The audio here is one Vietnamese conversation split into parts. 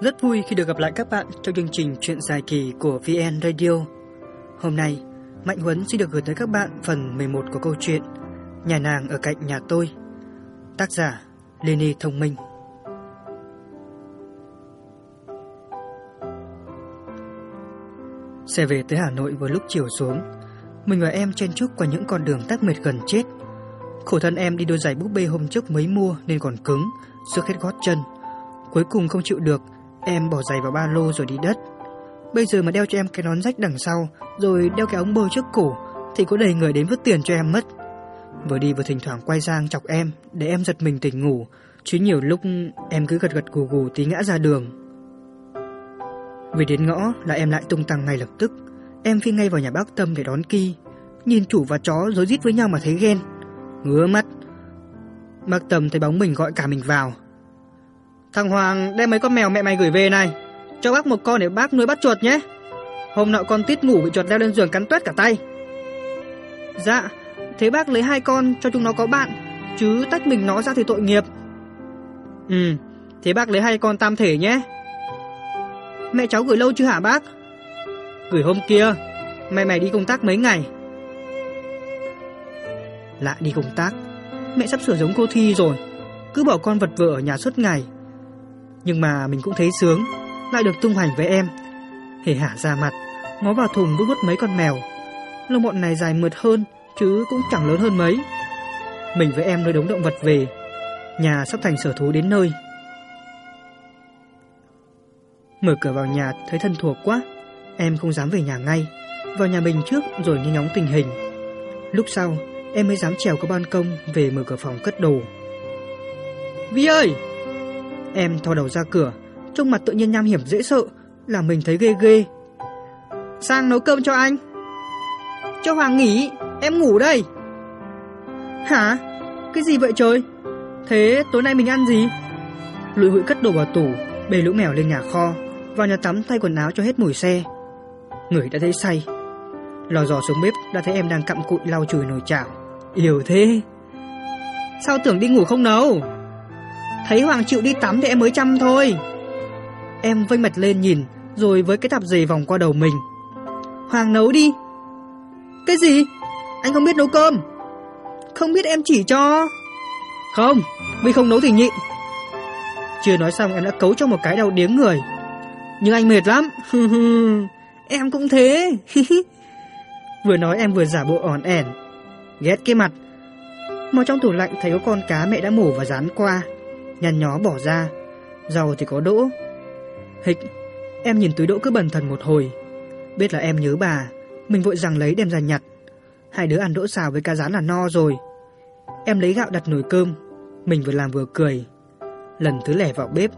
Rất vui khi được gặp lại các bạn trong chương trình Chuyện dài kỳ của VN Radio. Hôm nay, Mạnh Huấn xin được gửi tới các bạn phần 11 của câu chuyện Nhà nàng ở cạnh nhà tôi. Tác giả Lenny Thông Minh. Xe về tới Hà Nội vào lúc chiều xuống. Mình và em chen chúc qua những con đường tắc mệt gần chết. Khổ thân em đi đôi giày búp bê hôm trước mới mua nên còn cứng, sức hết gót chân. Cuối cùng không chịu được, em bỏ giày vào ba lô rồi đi đất. Bây giờ mà đeo cho em cái nón rách đằng sau, rồi đeo cái ống bơ trước cổ, thì có đầy người đến vứt tiền cho em mất. Vừa đi vừa thỉnh thoảng quay sang chọc em, để em giật mình tỉnh ngủ, chứ nhiều lúc em cứ gật gật gù gù tí ngã ra đường. Về đến ngõ là em lại tung tăng ngay lập tức. Em phi ngay vào nhà bác Tâm để đón Ki. Nhìn chủ và chó rối rít với nhau mà thấy ghen. Ngứa mắt. Bác Tâm thấy bóng mình gọi cả mình vào. Thằng Hoàng đem mấy con mèo mẹ mày gửi về này. Cho bác một con để bác nuôi bắt chuột nhé. Hôm nọ con tít ngủ bị chuột leo lên giường cắn tuét cả tay. Dạ, thế bác lấy hai con cho chúng nó có bạn, chứ tách mình nó ra thì tội nghiệp. Ừ, thế bác lấy hai con tam thể nhé. Mẹ cháu gửi lâu chưa hả bác? Gửi hôm kia, mẹ mày đi công tác mấy ngày. Lại đi công tác, mẹ sắp sửa giống cô Thi rồi, cứ bỏ con vật vợ ở nhà suốt ngày. Nhưng mà mình cũng thấy sướng, lại được tung hoành với em. Hề hả ra mặt, ngó vào thùng bút bút mấy con mèo. Lông bọn này dài mượt hơn, chứ cũng chẳng lớn hơn mấy. Mình với em nuôi đống động vật về, nhà sắp thành sở thú đến nơi. Mở cửa vào nhà thấy thân thuộc quá, em không dám về nhà ngay, vào nhà mình trước rồi nghe ngóng tình hình. Lúc sau, em mới dám trèo qua ban công về mở cửa phòng cất đồ. Vi ơi! Em thò đầu ra cửa, trông mặt tự nhiên nham hiểm dễ sợ, làm mình thấy ghê ghê. Sang nấu cơm cho anh. Cho Hoàng nghỉ, em ngủ đây. Hả? Cái gì vậy trời? Thế tối nay mình ăn gì? Lụi hụi cất đồ vào tủ, bê lũ mèo lên nhà kho, vào nhà tắm thay quần áo cho hết mùi xe. Người đã thấy say. Lò dò xuống bếp đã thấy em đang cặm cụi lau chùi nồi chảo. Yêu thế. Sao tưởng đi ngủ không nấu? Thấy Hoàng chịu đi tắm thì em mới chăm thôi. Em vênh mặt lên nhìn, rồi với cái tạp dề vòng qua đầu mình. Hoàng nấu đi. Cái gì? Anh không biết nấu cơm. Không biết em chỉ cho. Không, vì không nấu thì nhịn. Chưa nói xong em đã cấu cho một cái đầu điếng người. Nhưng anh mệt lắm. em cũng thế. vừa nói em vừa giả bộ ỏn ẻn. Ghét cái mặt. Mở trong tủ lạnh thấy có con cá mẹ đã mổ và rán qua. Nhăn nhó bỏ ra. giàu thì có đỗ. Hịch, em nhìn túi đỗ cứ bần thần một hồi. Biết là em nhớ bà, mình vội rằng lấy đem ra nhặt. Hai đứa ăn đỗ xào với cá rán là no rồi. Em lấy gạo đặt nồi cơm, mình vừa làm vừa cười. Lần thứ lẻ vào bếp.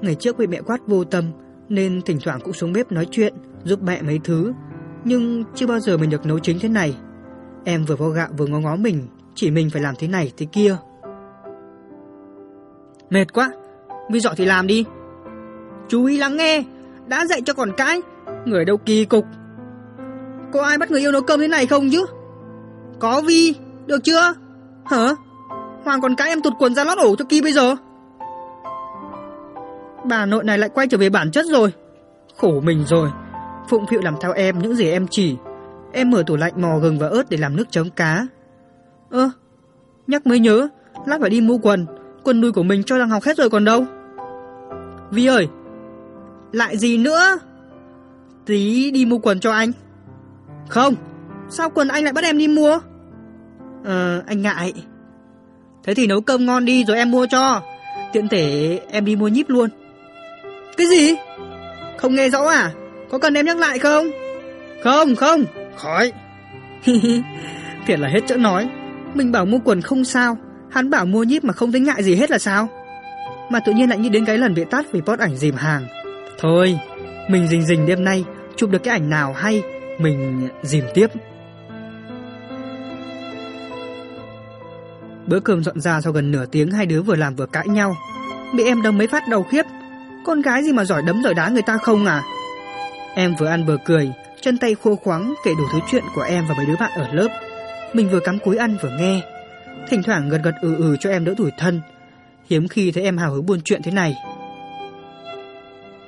Ngày trước bị mẹ quát vô tâm, nên thỉnh thoảng cũng xuống bếp nói chuyện, giúp mẹ mấy thứ. Nhưng chưa bao giờ mình được nấu chính thế này. Em vừa vo gạo vừa ngó ngó mình, chỉ mình phải làm thế này thế kia. Mệt quá, vì dọn thì làm đi. Chú ý lắng nghe, đã dạy cho còn cãi, người đâu kỳ cục. Có ai bắt người yêu nấu cơm thế này không chứ? Có Vi, được chưa? Hả? Hoàng còn cãi em tụt quần ra lót ổ cho kỳ bây giờ. Bà nội này lại quay trở về bản chất rồi. Khổ mình rồi. Phụng phịu làm theo em những gì em chỉ. Em mở tủ lạnh mò gừng và ớt để làm nước chấm cá. Ơ, nhắc mới nhớ, lát phải đi mua quần. Quần đùi của mình cho rằng học hết rồi còn đâu. Vi ơi, lại gì nữa? Tí đi mua quần cho anh. Không, sao quần anh lại bắt em đi mua? Ờ, anh ngại. Thế thì nấu cơm ngon đi rồi em mua cho. Tiện thể em đi mua nhíp luôn. Cái gì? Không nghe rõ à? Có cần em nhắc lại không? Không, không, khỏi. Thiệt là hết chỗ nói. Mình bảo mua quần không sao, hắn bảo mua nhíp mà không thấy ngại gì hết là sao? Mà tự nhiên lại nghĩ đến cái lần bị tát vì post ảnh dìm hàng. Thôi, mình rình rình đêm nay chụp được cái ảnh nào hay, mình dìm tiếp. Bữa cơm dọn ra sau gần nửa tiếng hai đứa vừa làm vừa cãi nhau. Bị em đâm mấy phát đầu khiếp. Con gái gì mà giỏi đấm giỏi đá người ta không à? Em vừa ăn vừa cười, chân tay khô khoắng kể đủ thứ chuyện của em và mấy đứa bạn ở lớp. Mình vừa cắm cúi ăn vừa nghe. Thỉnh thoảng gật gật ừ ừ cho em đỡ tủi thân. Hiếm khi thấy em hào hứng buôn chuyện thế này.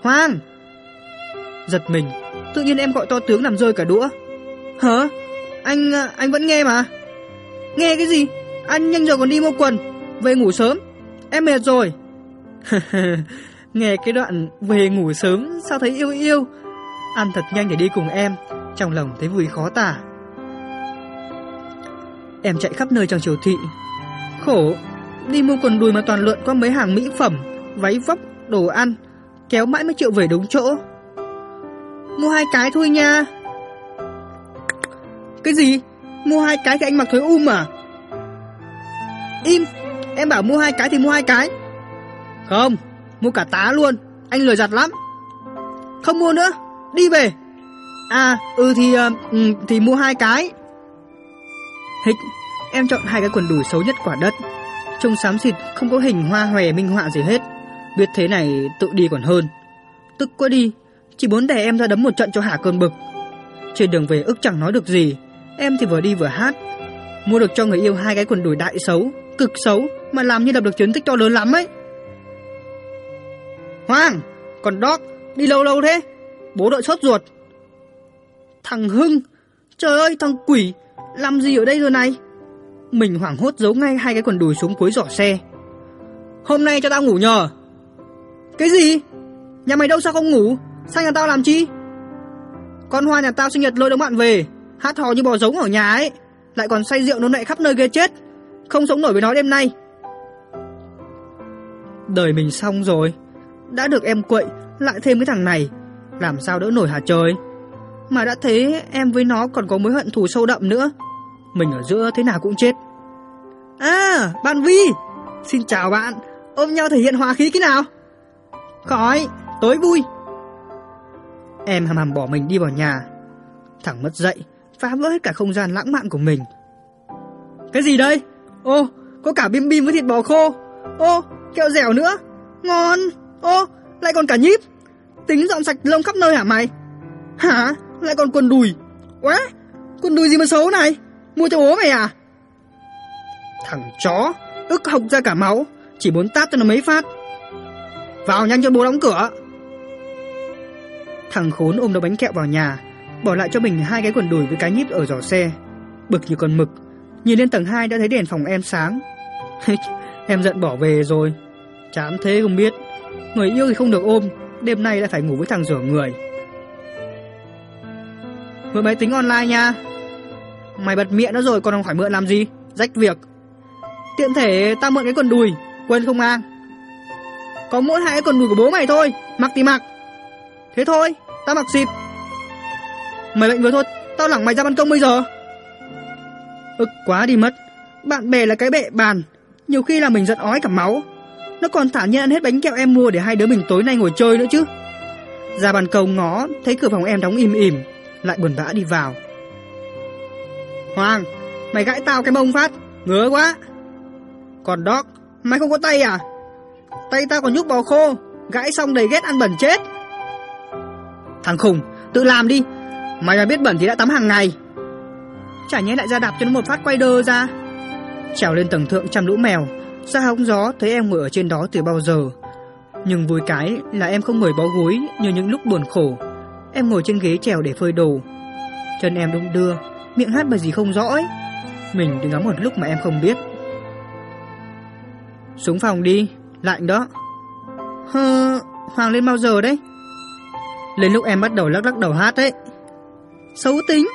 hoan Giật mình, tự nhiên em gọi to tướng làm rơi cả đũa. Hả? Anh à, anh vẫn nghe mà. Nghe cái gì? Anh nhanh giờ còn đi mua quần, về ngủ sớm. Em mệt rồi. nghe cái đoạn về ngủ sớm sao thấy yêu yêu. Ăn thật nhanh để đi cùng em, trong lòng thấy vui khó tả. Em chạy khắp nơi trong chiều thị. Khổ, đi mua quần đùi mà toàn lượn qua mấy hàng mỹ phẩm, váy vóc, đồ ăn, kéo mãi mới chịu về đúng chỗ. Mua hai cái thôi nha. Cái gì? Mua hai cái thì anh mặc thối um à? Im, em bảo mua hai cái thì mua hai cái. Không, mua cả tá luôn, anh lười giặt lắm. Không mua nữa, đi về. À, ừ thì uh, thì mua hai cái hích em chọn hai cái quần đùi xấu nhất quả đất. Trông xám xịt, không có hình hoa hòe minh họa gì hết. Biết thế này tự đi còn hơn. Tức quá đi, chỉ muốn đè em ra đấm một trận cho hả cơn bực. Trên đường về ức chẳng nói được gì, em thì vừa đi vừa hát. Mua được cho người yêu hai cái quần đùi đại xấu, cực xấu mà làm như lập được chiến tích to lớn lắm ấy. Hoàng, còn Doc, đi lâu lâu thế? Bố đợi sốt ruột. Thằng Hưng, trời ơi thằng quỷ, làm gì ở đây rồi này? Mình hoảng hốt giấu ngay hai cái quần đùi xuống cuối giỏ xe. Hôm nay cho tao ngủ nhờ. Cái gì? Nhà mày đâu sao không ngủ? Sang nhà tao làm chi? Con Hoa nhà tao sinh nhật lôi đống bạn về, hát hò như bò giống ở nhà ấy, lại còn say rượu nôn nệ khắp nơi ghê chết. Không sống nổi với nó đêm nay. Đời mình xong rồi. Đã được em quậy, lại thêm cái thằng này, làm sao đỡ nổi hả trời? Mà đã thế em với nó còn có mối hận thù sâu đậm nữa. Mình ở giữa thế nào cũng chết. À, bạn Vi. Xin chào bạn. Ôm nhau thể hiện hòa khí cái nào? Khỏi, tối vui. Em hầm hầm bỏ mình đi vào nhà. Thằng mất dậy, phá vỡ hết cả không gian lãng mạn của mình. Cái gì đây? Ô, có cả bim bim với thịt bò khô. Ô, kẹo dẻo nữa. Ngon. Ô, lại còn cả nhíp. Tính dọn sạch lông khắp nơi hả mày? Hả? Lại còn quần đùi. Quá, quần đùi gì mà xấu này? Mua cho bố mày à? Thằng chó, ức hộc ra cả máu, chỉ muốn tát cho nó mấy phát. Vào nhanh cho bố đóng cửa. Thằng khốn ôm đống bánh kẹo vào nhà, bỏ lại cho mình hai cái quần đùi với cái nhíp ở giỏ xe. Bực như con mực, nhìn lên tầng 2 đã thấy đèn phòng em sáng. em giận bỏ về rồi. Chán thế không biết. Người yêu thì không được ôm, đêm nay lại phải ngủ với thằng rửa người. mở máy tính online nha. Mày bật miệng nó rồi còn phải mượn làm gì? Rách việc. Tiện thể tao mượn cái quần đùi, quên không An? Có mỗi hai cái quần đùi của bố mày thôi, mặc thì mặc. Thế thôi, tao mặc xịp. Mày bệnh vừa thôi, tao lẳng mày ra ban công bây giờ. Ức quá đi mất. Bạn bè là cái bệ bàn, nhiều khi là mình giận ói cả máu. Nó còn thả nhiên ăn hết bánh kẹo em mua để hai đứa mình tối nay ngồi chơi nữa chứ. Ra ban công ngó, thấy cửa phòng em đóng im im lại buồn bã đi vào. Hoàng, mày gãi tao cái mông phát, ngứa quá. Còn Doc, mày không có tay à? Tay tao còn nhúc bò khô, gãi xong đầy ghét ăn bẩn chết. Thằng khùng, tự làm đi. Mày mà biết bẩn thì đã tắm hàng ngày. Chả nhẽ lại ra đạp cho nó một phát quay đơ ra. Trèo lên tầng thượng chăm lũ mèo, ra hóng gió thấy em ngồi ở trên đó từ bao giờ. Nhưng vui cái là em không ngồi bó gối như những lúc buồn khổ. Em ngồi trên ghế trèo để phơi đồ. Chân em đung đưa, miệng hát bài gì không rõ ấy. Mình đứng ngắm một lúc mà em không biết. Xuống phòng đi, lạnh đó. Hơ, Hoàng lên bao giờ đấy? Lên lúc em bắt đầu lắc lắc đầu hát ấy. Xấu tính.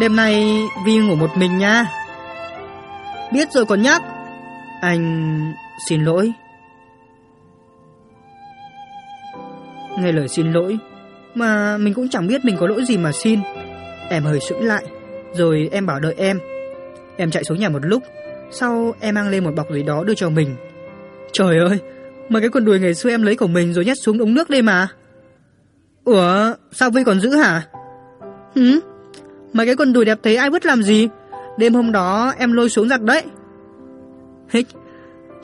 Đêm nay Vi ngủ một mình nha. Biết rồi còn nhắc. Anh xin lỗi. Nghe lời xin lỗi, mà mình cũng chẳng biết mình có lỗi gì mà xin. Em hơi sững lại, rồi em bảo đợi em. Em chạy xuống nhà một lúc, sau em mang lên một bọc gì đó đưa cho mình. Trời ơi, mấy cái quần đùi ngày xưa em lấy của mình rồi nhét xuống ống nước đây mà. Ủa, sao vy còn giữ hả? Hứ? Mấy cái quần đùi đẹp thế ai vứt làm gì? Đêm hôm đó em lôi xuống giặt đấy. Hích.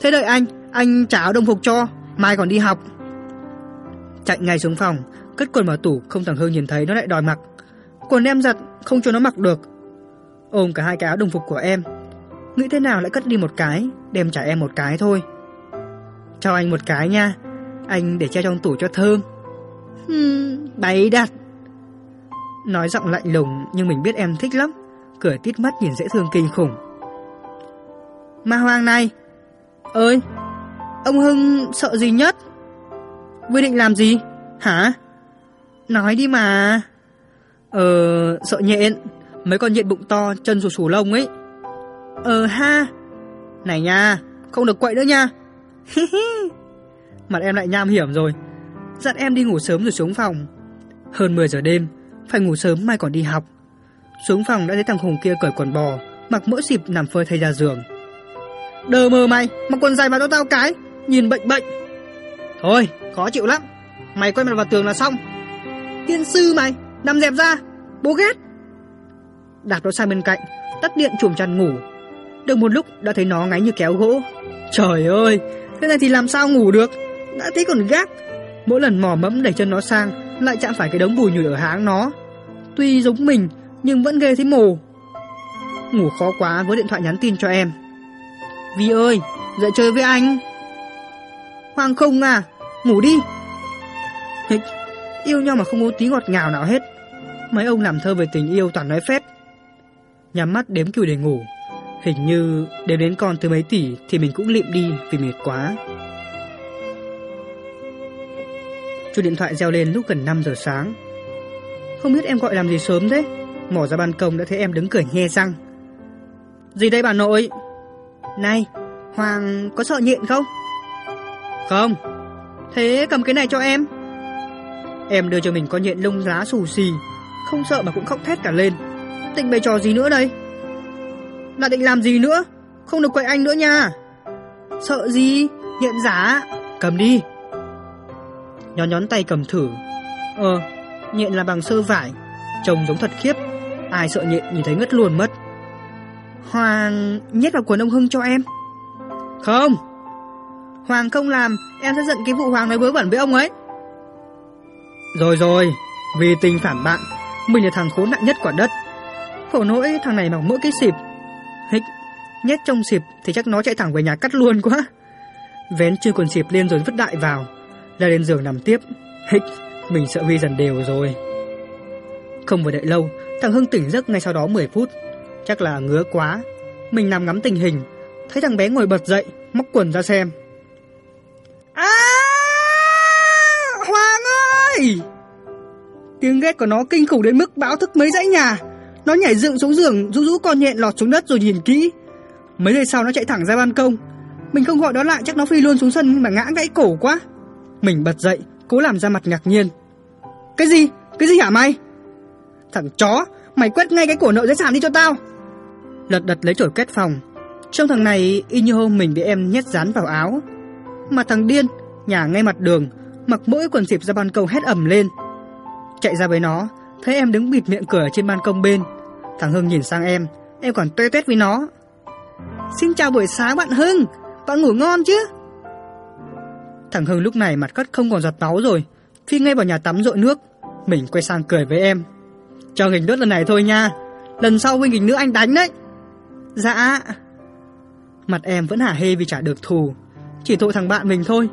Thế đợi anh, anh trả áo đồng phục cho, mai còn đi học. Chạy ngay xuống phòng, cất quần vào tủ, không thằng Hương nhìn thấy nó lại đòi mặc. Quần em giặt, không cho nó mặc được. Ôm cả hai cái áo đồng phục của em. Nghĩ thế nào lại cất đi một cái, đem trả em một cái thôi. Cho anh một cái nha. Anh để treo trong tủ cho thơm. Hmm, bày đặt. Nói giọng lạnh lùng nhưng mình biết em thích lắm. Cười tít mắt nhìn dễ thương kinh khủng. Ma Hoàng này. Ơi, ông Hưng sợ gì nhất? quyết định làm gì? Hả? Nói đi mà. Ờ, sợ nhện. Mấy con nhện bụng to, chân sù sù lông ấy. Ờ ha. Này nha, không được quậy nữa nha. Mặt em lại nham hiểm rồi. Dặn em đi ngủ sớm rồi xuống phòng. Hơn 10 giờ đêm, phải ngủ sớm mai còn đi học. Xuống phòng đã thấy thằng Hùng kia cởi quần bò, mặc mỡ xịp nằm phơi thay ra giường. Đờ mờ mày, mặc quần dài vào cho tao cái, nhìn bệnh bệnh. Thôi, khó chịu lắm. Mày quay mặt vào tường là xong. Tiên sư mày, nằm dẹp ra, bố ghét. Đạp nó sang bên cạnh, tắt điện chùm chăn ngủ. Được một lúc đã thấy nó ngáy như kéo gỗ. Trời ơi, thế này thì làm sao ngủ được? Đã thấy còn gác. Mỗi lần mò mẫm đẩy chân nó sang, lại chạm phải cái đống bùi nhùi ở háng nó. Tuy giống mình, nhưng vẫn ghê thấy mồ. Ngủ khó quá với điện thoại nhắn tin cho em. Vi ơi, dậy chơi với anh. Hoàng không à, ngủ đi. Hịch, yêu nhau mà không có tí ngọt ngào nào hết. Mấy ông làm thơ về tình yêu toàn nói phép. Nhắm mắt đếm cừu để ngủ. Hình như đếm đến con từ mấy tỷ thì mình cũng lịm đi vì mệt quá. Chuông điện thoại reo lên lúc gần 5 giờ sáng. Không biết em gọi làm gì sớm thế? Mỏ ra ban công đã thấy em đứng cười nghe răng. Gì đây bà nội? Này, Hoàng có sợ nhện không? Không. Thế cầm cái này cho em. Em đưa cho mình con nhện lông lá xù xì, không sợ mà cũng khóc thét cả lên. Định bày trò gì nữa đây? Là định làm gì nữa? Không được quậy anh nữa nha. Sợ gì? Nhện giả. Cầm đi. Nhón nhón tay cầm thử. Ờ, nhện là bằng sơ vải, trông giống thật khiếp. Ai sợ nhện nhìn thấy ngất luôn mất. Hoàng nhét vào quần ông Hưng cho em. Không. Hoàng không làm, em sẽ giận cái vụ Hoàng nói bớ bẩn với ông ấy. Rồi rồi, vì tình phản bạn, mình là thằng khốn nạn nhất quả đất. Khổ nỗi thằng này mặc mỗi cái xịp. Hích, nhét trong xịp thì chắc nó chạy thẳng về nhà cắt luôn quá. Vén chưa quần xịp lên rồi vứt đại vào. ra lên giường nằm tiếp. Hích, mình sợ Vi dần đều rồi. Không phải đợi lâu, thằng Hưng tỉnh giấc ngay sau đó 10 phút. Chắc là ngứa quá. Mình nằm ngắm tình hình, thấy thằng bé ngồi bật dậy, móc quần ra xem. À! Ơi! Tiếng ghét của nó kinh khủng đến mức báo thức mấy dãy nhà. Nó nhảy dựng xuống giường, rũ rũ con nhện lọt xuống đất rồi nhìn kỹ. Mấy giây sau nó chạy thẳng ra ban công. Mình không gọi nó lại chắc nó phi luôn xuống sân mà ngã gãy cổ quá. Mình bật dậy, cố làm ra mặt ngạc nhiên. Cái gì? Cái gì hả mày? Thằng chó, mày quét ngay cái cổ nợ dưới sàn đi cho tao. Lật đật lấy chổi quét phòng. trong thằng này y như hôm mình bị em nhét dán vào áo. Mà thằng điên, nhà ngay mặt đường, mặc mỗi quần dịp ra ban công hét ầm lên. Chạy ra với nó, thấy em đứng bịt miệng cửa trên ban công bên. Thằng Hưng nhìn sang em, em còn tuê tuét với nó. Xin chào buổi sáng bạn Hưng, bạn ngủ ngon chứ? Thằng Hưng lúc này mặt cắt không còn giọt máu rồi, phi ngay vào nhà tắm rội nước. Mình quay sang cười với em. Cho nghịch đốt lần này thôi nha, lần sau huynh nghịch nữa anh đánh đấy. Dạ. Mặt em vẫn hả hê vì trả được thù, chỉ tội thằng bạn mình thôi.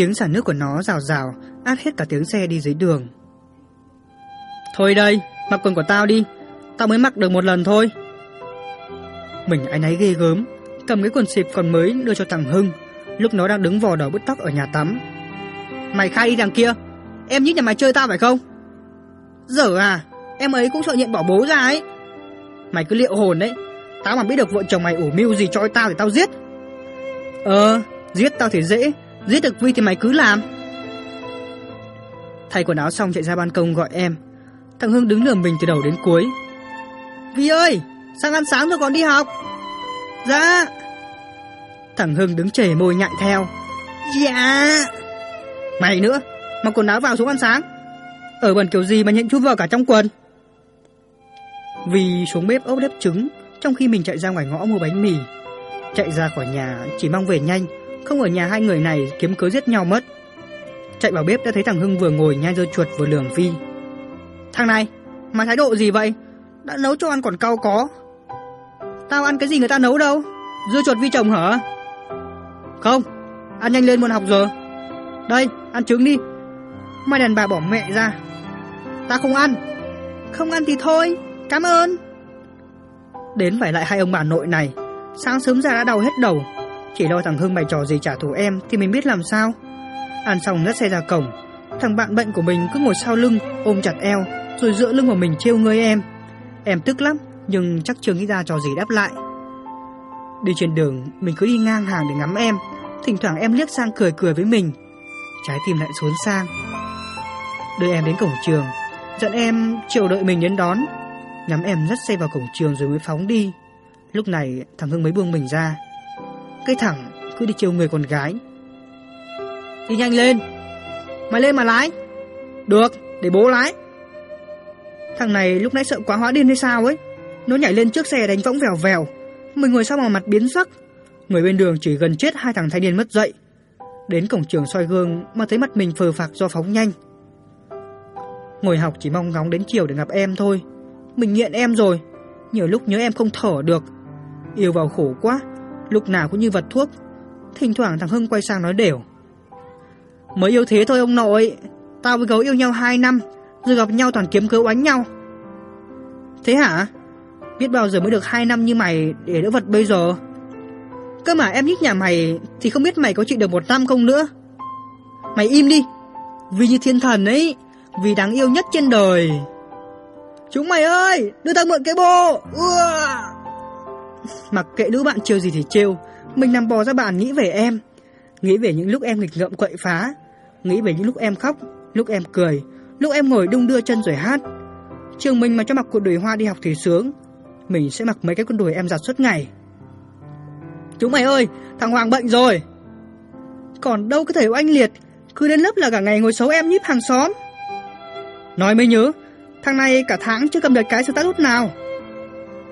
Tiếng xả nước của nó rào rào, át hết cả tiếng xe đi dưới đường. Thôi đây, mặc quần của tao đi, tao mới mặc được một lần thôi. Mình anh ấy ghê gớm, cầm cái quần xịp còn mới đưa cho thằng Hưng, lúc nó đang đứng vò đỏ bứt tóc ở nhà tắm. Mày khai đi đằng kia, em nghĩ nhà mày chơi tao phải không? Dở à, em ấy cũng sợ nhận bỏ bố ra ấy. Mày cứ liệu hồn đấy, tao mà biết được vợ chồng mày ủ mưu gì cho tao thì tao giết. Ờ, giết tao thì dễ, giết được Vi thì mày cứ làm. Thay quần áo xong chạy ra ban công gọi em. Thằng Hưng đứng lườm mình từ đầu đến cuối. Vi ơi, sang ăn sáng rồi còn đi học. Dạ. Thằng Hưng đứng chảy môi nhại theo. Dạ. Mày nữa, mặc quần áo vào xuống ăn sáng. Ở bẩn kiểu gì mà nhện chút vào cả trong quần. Vì xuống bếp ốp đếp trứng, trong khi mình chạy ra ngoài ngõ mua bánh mì. Chạy ra khỏi nhà chỉ mong về nhanh, không ở nhà hai người này kiếm cớ giết nhau mất. Chạy vào bếp đã thấy thằng Hưng vừa ngồi nhai dưa chuột vừa lườm Vi. Thằng này, mà thái độ gì vậy? Đã nấu cho ăn còn cau có. Tao ăn cái gì người ta nấu đâu? Dưa chuột Vi chồng hả? Không, ăn nhanh lên muộn học giờ. Đây, ăn trứng đi. Mai đàn bà bỏ mẹ ra. Ta không ăn. Không ăn thì thôi, cảm ơn. Đến phải lại hai ông bà nội này, sáng sớm ra đã đau hết đầu. Chỉ lo thằng Hưng bày trò gì trả thù em thì mình biết làm sao. Ăn xong ngất xe ra cổng, thằng bạn bệnh của mình cứ ngồi sau lưng, ôm chặt eo, rồi dựa lưng vào mình trêu ngươi em. Em tức lắm, nhưng chắc chưa nghĩ ra trò gì đáp lại. Đi trên đường, mình cứ đi ngang hàng để ngắm em, thỉnh thoảng em liếc sang cười cười với mình. Trái tim lại xuống sang. Đưa em đến cổng trường, dẫn em chiều đợi mình đến đón. Ngắm em dắt xe vào cổng trường rồi mới phóng đi. Lúc này thằng Hưng mới buông mình ra. Cái thằng cứ đi chiều người con gái. Đi nhanh lên. Mày lên mà lái. Được, để bố lái. Thằng này lúc nãy sợ quá hóa điên hay sao ấy. Nó nhảy lên trước xe đánh võng vèo vèo. Mình ngồi sau mà mặt biến sắc. Người bên đường chỉ gần chết hai thằng thanh niên mất dậy. Đến cổng trường soi gương mà thấy mặt mình phờ phạc do phóng nhanh. Ngồi học chỉ mong ngóng đến chiều để gặp em thôi. Mình nghiện em rồi. Nhiều lúc nhớ em không thở được. Yêu vào khổ quá. Lúc nào cũng như vật thuốc. Thỉnh thoảng thằng Hưng quay sang nói đều. Mới yêu thế thôi ông nội. Tao với gấu yêu nhau 2 năm. Rồi gặp nhau toàn kiếm cớ oánh nhau. Thế hả? Biết bao giờ mới được 2 năm như mày để đỡ vật bây giờ. Cơ mà em nhích nhà mày thì không biết mày có chịu được một năm không nữa. Mày im đi. Vì như thiên thần ấy. Vì đáng yêu nhất trên đời. Chúng mày ơi, đưa tao mượn cái bô. Ua. Mặc kệ nữ bạn trêu gì thì trêu, mình nằm bò ra bàn nghĩ về em. Nghĩ về những lúc em nghịch ngợm quậy phá, nghĩ về những lúc em khóc, lúc em cười, lúc em ngồi đung đưa chân rồi hát. Trường mình mà cho mặc quần đùi hoa đi học thì sướng, mình sẽ mặc mấy cái quần đùi em giặt suốt ngày. Chúng mày ơi, thằng Hoàng bệnh rồi. Còn đâu có thể oanh liệt, cứ đến lớp là cả ngày ngồi xấu em nhíp hàng xóm. Nói mới nhớ, thằng này cả tháng chưa cầm được cái status nào.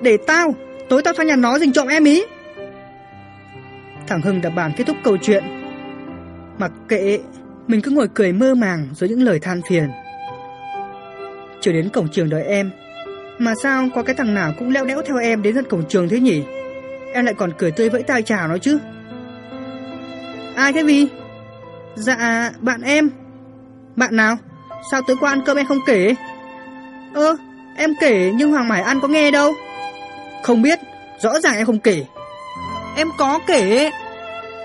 Để tao, tối tao sang nhà nó dình trộm em ý. Thằng Hưng đập bàn kết thúc câu chuyện. Mặc kệ, mình cứ ngồi cười mơ màng dưới những lời than phiền. Chưa đến cổng trường đợi em, mà sao có cái thằng nào cũng leo đẽo theo em đến tận cổng trường thế nhỉ? Em lại còn cười tươi vẫy tay chào nó chứ. Ai thế vì? Dạ, bạn em. Bạn nào? Sao tối qua ăn cơm em không kể? Ơ, em kể nhưng Hoàng Mải ăn có nghe đâu. Không biết, rõ ràng em không kể. Em có kể.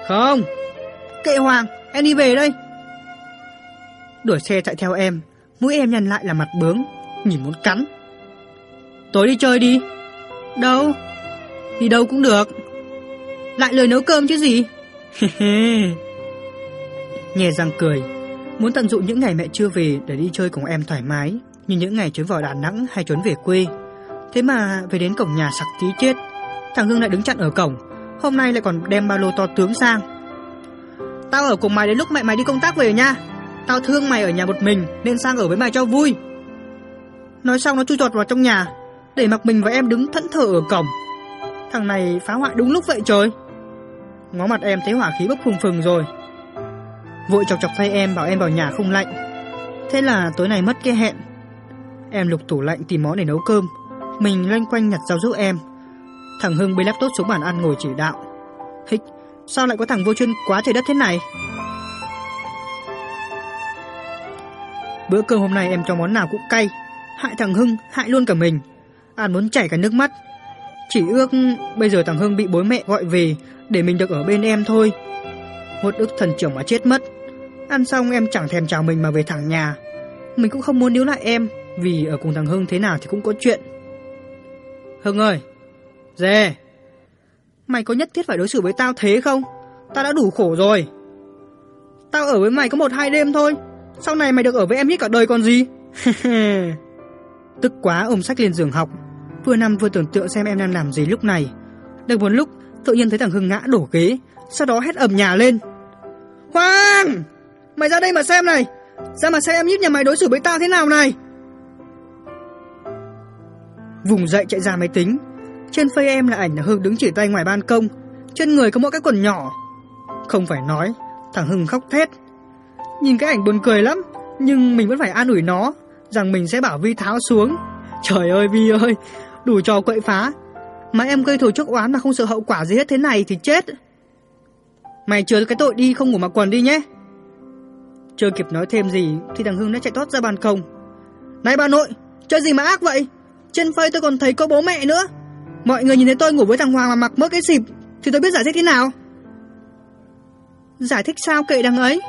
Không. Kệ Hoàng, em đi về đây. Đuổi xe chạy theo em, mũi em nhăn lại là mặt bướng, nhìn muốn cắn. Tối đi chơi đi. Đâu? Đi đâu cũng được. Lại lời nấu cơm chứ gì. Nhè răng cười, muốn tận dụng những ngày mẹ chưa về để đi chơi cùng em thoải mái, như những ngày trốn vào Đà Nẵng hay trốn về quê. Thế mà về đến cổng nhà sặc tí chết, thằng Hưng lại đứng chặn ở cổng, hôm nay lại còn đem ba lô to tướng sang. Tao ở cùng mày đến lúc mẹ mày đi công tác về nha. Tao thương mày ở nhà một mình nên sang ở với mày cho vui. Nói xong nó chui trọt vào trong nhà, để mặc mình và em đứng thẫn thờ ở cổng. Thằng này phá hoại đúng lúc vậy trời. Ngó mặt em thấy hỏa khí bốc phừng phừng rồi. Vội chọc chọc tay em bảo em vào nhà không lạnh. Thế là tối nay mất cái hẹn. Em lục tủ lạnh tìm món để nấu cơm. Mình loanh quanh nhặt rau giúp em. Thằng Hưng bê laptop xuống bàn ăn ngồi chỉ đạo. Hích, sao lại có thằng vô chuyên quá trời đất thế này? Bữa cơm hôm nay em cho món nào cũng cay. Hại thằng Hưng, hại luôn cả mình. Ăn muốn chảy cả nước mắt. Chỉ ước bây giờ thằng Hưng bị bố mẹ gọi về để mình được ở bên em thôi. Hốt ức thần trưởng mà chết mất. Ăn xong em chẳng thèm chào mình mà về thẳng nhà. Mình cũng không muốn níu lại em vì ở cùng thằng Hưng thế nào thì cũng có chuyện. Hưng ơi, Dê, mày có nhất thiết phải đối xử với tao thế không? Tao đã đủ khổ rồi. Tao ở với mày có một hai đêm thôi. Sau này mày được ở với em hết cả đời còn gì. Tức quá ôm sách lên giường học. Vừa nằm vừa tưởng tượng xem em đang làm gì lúc này. Được một lúc, tự nhiên thấy thằng Hưng ngã đổ ghế, sau đó hét ầm nhà lên. Hoàng! Mày ra đây mà xem này! Ra mà xem em nhíp nhà mày đối xử với tao thế nào này! Vùng dậy chạy ra máy tính, trên phây em là ảnh Hưng đứng chỉ tay ngoài ban công, trên người có mỗi cái quần nhỏ. Không phải nói, thằng Hưng khóc thét. Nhìn cái ảnh buồn cười lắm, nhưng mình vẫn phải an ủi nó rằng mình sẽ bảo Vi tháo xuống. Trời ơi Vi ơi, đủ trò quậy phá. Mà em gây thù chuốc oán mà không sợ hậu quả gì hết thế này thì chết. Mày chừa cái tội đi không ngủ mặc quần đi nhé. Chưa kịp nói thêm gì thì thằng Hưng đã chạy tót ra ban công. Này bà nội, chơi gì mà ác vậy? Trên phây tôi còn thấy có bố mẹ nữa. Mọi người nhìn thấy tôi ngủ với thằng Hoàng mà mặc mớ cái xịp thì tôi biết giải thích thế nào. Giải thích sao kệ đằng ấy?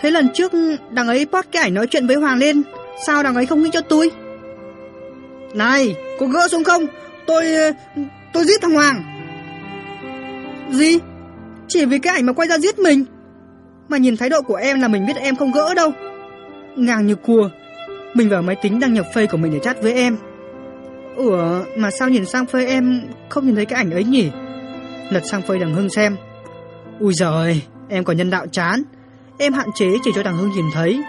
Thế lần trước đằng ấy post cái ảnh nói chuyện với Hoàng lên, sao đằng ấy không nghĩ cho tôi? Này, có gỡ xuống không? Tôi... tôi giết thằng Hoàng. Gì? Chỉ vì cái ảnh mà quay ra giết mình? Mà nhìn thái độ của em là mình biết em không gỡ đâu. Ngang như cua. Mình vào máy tính đăng nhập phây của mình để chat với em. Ủa, mà sao nhìn sang phơi em không nhìn thấy cái ảnh ấy nhỉ? Lật sang phơi đằng Hưng xem. Ui giời, em còn nhân đạo chán. Em hạn chế chỉ cho thằng Hưng nhìn thấy.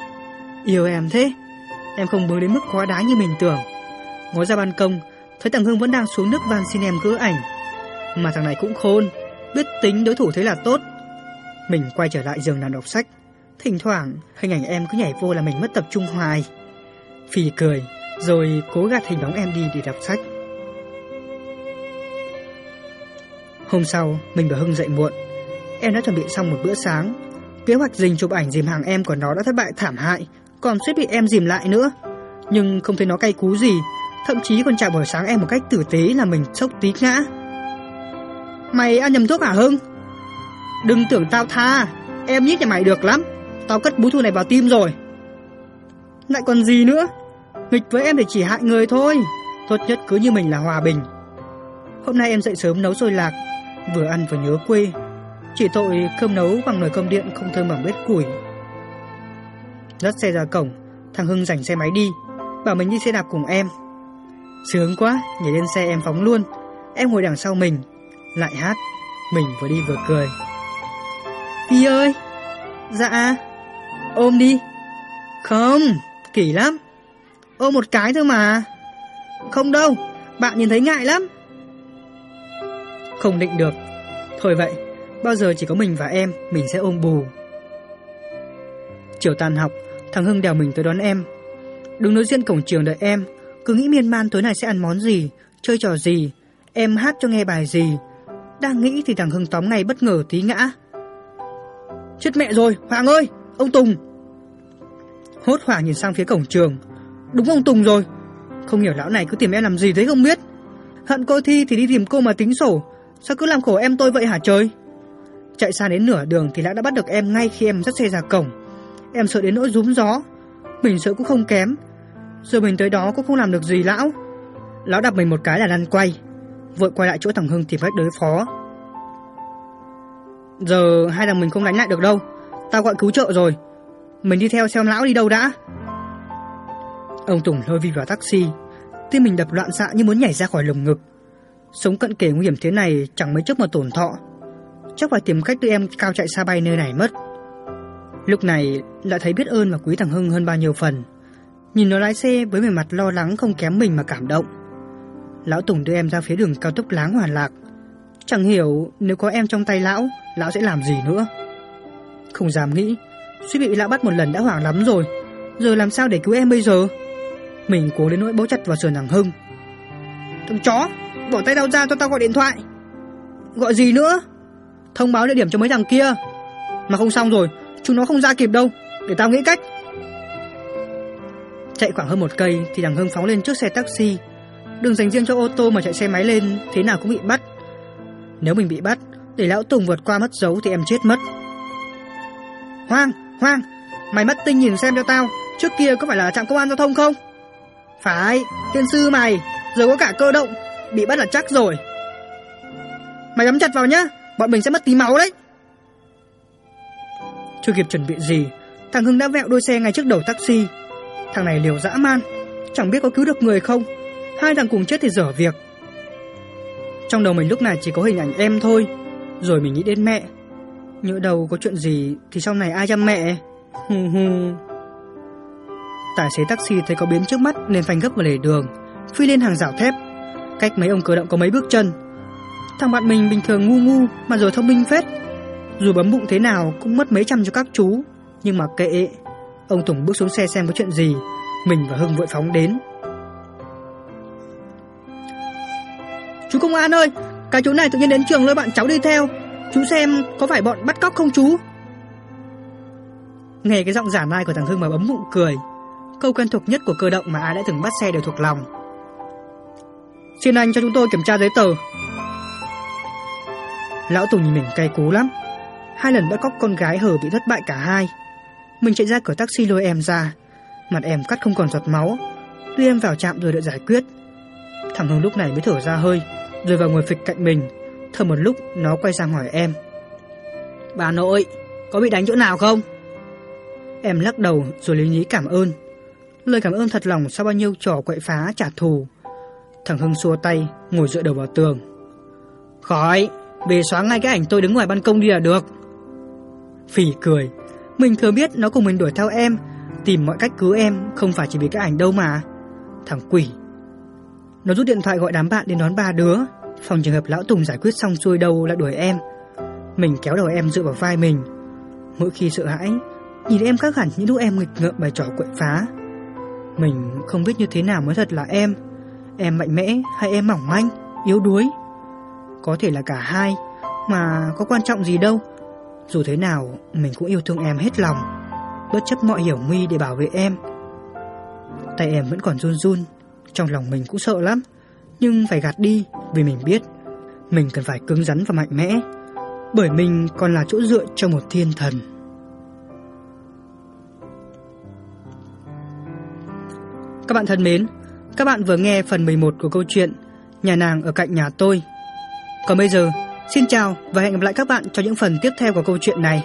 Yêu em thế. Em không bướng đến mức quá đáng như mình tưởng. Ngó ra ban công, thấy thằng Hưng vẫn đang xuống nước van xin em gỡ ảnh. Mà thằng này cũng khôn, biết tính đối thủ thế là tốt. Mình quay trở lại giường nằm đọc sách. Thỉnh thoảng, hình ảnh em cứ nhảy vô là mình mất tập trung hoài. Phì cười, rồi cố gạt hình bóng em đi để đọc sách. Hôm sau, mình và Hưng dậy muộn. Em đã chuẩn bị xong một bữa sáng. Kế hoạch dình chụp ảnh dìm hàng em của nó đã thất bại thảm hại, còn suýt bị em dìm lại nữa. Nhưng không thấy nó cay cú gì, thậm chí còn chào buổi sáng em một cách tử tế là mình sốc tí ngã. Mày ăn nhầm thuốc hả Hưng? Đừng tưởng tao tha, em nhít nhà mày được lắm. Tao cất bú thu này vào tim rồi. Lại còn gì nữa? Nghịch với em để chỉ hại người thôi. Tốt nhất cứ như mình là hòa bình. Hôm nay em dậy sớm nấu xôi lạc, vừa ăn vừa nhớ quê. Chỉ tội cơm nấu bằng nồi cơm điện không thơm bằng bếp củi. Dắt xe ra cổng, thằng Hưng rảnh xe máy đi, bảo mình đi xe đạp cùng em. Sướng quá, nhảy lên xe em phóng luôn. Em ngồi đằng sau mình, lại hát. Mình vừa đi vừa cười. Phi ơi! Dạ, ôm đi. Không, kỳ lắm. Ôm một cái thôi mà. Không đâu, bạn nhìn thấy ngại lắm. Không định được. Thôi vậy, bao giờ chỉ có mình và em, mình sẽ ôm bù. Chiều tan học, thằng Hưng đèo mình tới đón em. Đứng đối diện cổng trường đợi em, cứ nghĩ miên man tối nay sẽ ăn món gì, chơi trò gì, em hát cho nghe bài gì. Đang nghĩ thì thằng Hưng tóm ngay bất ngờ tí ngã. Chết mẹ rồi, Hoàng ơi, ông Tùng. Hốt hoảng nhìn sang phía cổng trường. Đúng ông Tùng rồi. Không hiểu lão này cứ tìm em làm gì thế không biết. Hận cô Thi thì đi tìm cô mà tính sổ. Sao cứ làm khổ em tôi vậy hả trời? Chạy xa đến nửa đường thì lão đã bắt được em ngay khi em dắt xe ra cổng. Em sợ đến nỗi rúm gió. Mình sợ cũng không kém. Giờ mình tới đó cũng không làm được gì lão. Lão đập mình một cái là lăn quay. Vội quay lại chỗ thằng Hưng tìm cách đối phó. Giờ hai thằng mình không đánh lại được đâu. Tao gọi cứu trợ rồi. Mình đi theo xem lão đi đâu đã. Ông Tùng lôi Vi vào taxi. Tim mình đập loạn xạ như muốn nhảy ra khỏi lồng ngực. Sống cận kề nguy hiểm thế này chẳng mấy chốc mà tổn thọ. Chắc phải tìm cách đưa em cao chạy xa bay nơi này mất. Lúc này lại thấy biết ơn và quý thằng Hưng hơn bao nhiêu phần. Nhìn nó lái xe với vẻ mặt lo lắng không kém mình mà cảm động. Lão Tùng đưa em ra phía đường cao tốc láng hoàn lạc. Chẳng hiểu nếu có em trong tay lão, lão sẽ làm gì nữa. Không dám nghĩ, suy bị lão bắt một lần đã hoảng lắm rồi. Giờ làm sao để cứu em bây giờ? Mình cố đến nỗi bấu chặt vào sườn thằng Hưng. Thằng chó, bỏ tay tao ra cho tao gọi điện thoại. Gọi gì nữa? Thông báo địa điểm cho mấy thằng kia. Mà không xong rồi, chúng nó không ra kịp đâu. Để tao nghĩ cách. Chạy khoảng hơn một cây thì thằng Hưng phóng lên trước xe taxi. Đừng dành riêng cho ô tô mà chạy xe máy lên, thế nào cũng bị bắt. Nếu mình bị bắt, để lão Tùng vượt qua mất dấu thì em chết mất. Hoang, Hoang, mày mất tinh nhìn xem cho tao, trước kia có phải là trạm công an giao thông không? Phải, tiên sư mày, giờ có cả cơ động, bị bắt là chắc rồi. Mày bấm chặt vào nhá, bọn mình sẽ mất tí máu đấy. Chưa kịp chuẩn bị gì, thằng Hưng đã vẹo đuôi xe ngay trước đầu taxi. Thằng này liều dã man, chẳng biết có cứu được người không. Hai thằng cùng chết thì dở việc. Trong đầu mình lúc này chỉ có hình ảnh em thôi, rồi mình nghĩ đến mẹ. Nhỡ đầu có chuyện gì thì sau này ai chăm mẹ? Hừ hừ. Tài xế taxi thấy có biến trước mắt nên phanh gấp vào lề đường, phi lên hàng rào thép. Cách mấy ông cơ động có mấy bước chân. Thằng bạn mình bình thường ngu ngu mà rồi thông minh phết. Dù bấm bụng thế nào cũng mất mấy trăm cho các chú, nhưng mà kệ. Ông Tùng bước xuống xe xem có chuyện gì, mình và Hưng vội phóng đến. Chú công an ơi, cái chú này tự nhiên đến trường lôi bạn cháu đi theo. Chú xem có phải bọn bắt cóc không chú? Nghe cái giọng giả nai của thằng Hưng mà bấm bụng cười. Câu quen thuộc nhất của cơ động mà ai đã từng bắt xe đều thuộc lòng. Xin anh cho chúng tôi kiểm tra giấy tờ. Lão Tùng nhìn mình cay cú lắm. Hai lần đã cóc con gái hờ bị thất bại cả hai. Mình chạy ra cửa taxi lôi em ra. Mặt em cắt không còn giọt máu. Đưa em vào trạm rồi đợi giải quyết. Thằng Hưng lúc này mới thở ra hơi, rồi vào ngồi phịch cạnh mình. Thở một lúc nó quay sang hỏi em. Bà nội, có bị đánh chỗ nào không? Em lắc đầu rồi lý nhí cảm ơn. Lời cảm ơn thật lòng sau bao nhiêu trò quậy phá trả thù. Thằng Hưng xua tay, ngồi dựa đầu vào tường. Khỏi, về xóa ngay cái ảnh tôi đứng ngoài ban công đi là được. Phỉ cười, mình thừa biết nó cùng mình đuổi theo em, tìm mọi cách cứu em, không phải chỉ vì cái ảnh đâu mà. Thằng quỷ. Nó rút điện thoại gọi đám bạn đến đón ba đứa, phòng trường hợp lão Tùng giải quyết xong xuôi đâu lại đuổi em. Mình kéo đầu em dựa vào vai mình. Mỗi khi sợ hãi, nhìn em khác hẳn những lúc em nghịch ngợm bài trò quậy phá. Mình không biết như thế nào mới thật là em. Em mạnh mẽ hay em mỏng manh, yếu đuối? Có thể là cả hai, mà có quan trọng gì đâu. Dù thế nào, mình cũng yêu thương em hết lòng, bất chấp mọi hiểu nguy để bảo vệ em. Tay em vẫn còn run run, trong lòng mình cũng sợ lắm, nhưng phải gạt đi vì mình biết mình cần phải cứng rắn và mạnh mẽ, bởi mình còn là chỗ dựa cho một thiên thần. Các bạn thân mến, các bạn vừa nghe phần 11 của câu chuyện Nhà nàng ở cạnh nhà tôi. Còn bây giờ, xin chào và hẹn gặp lại các bạn cho những phần tiếp theo của câu chuyện này.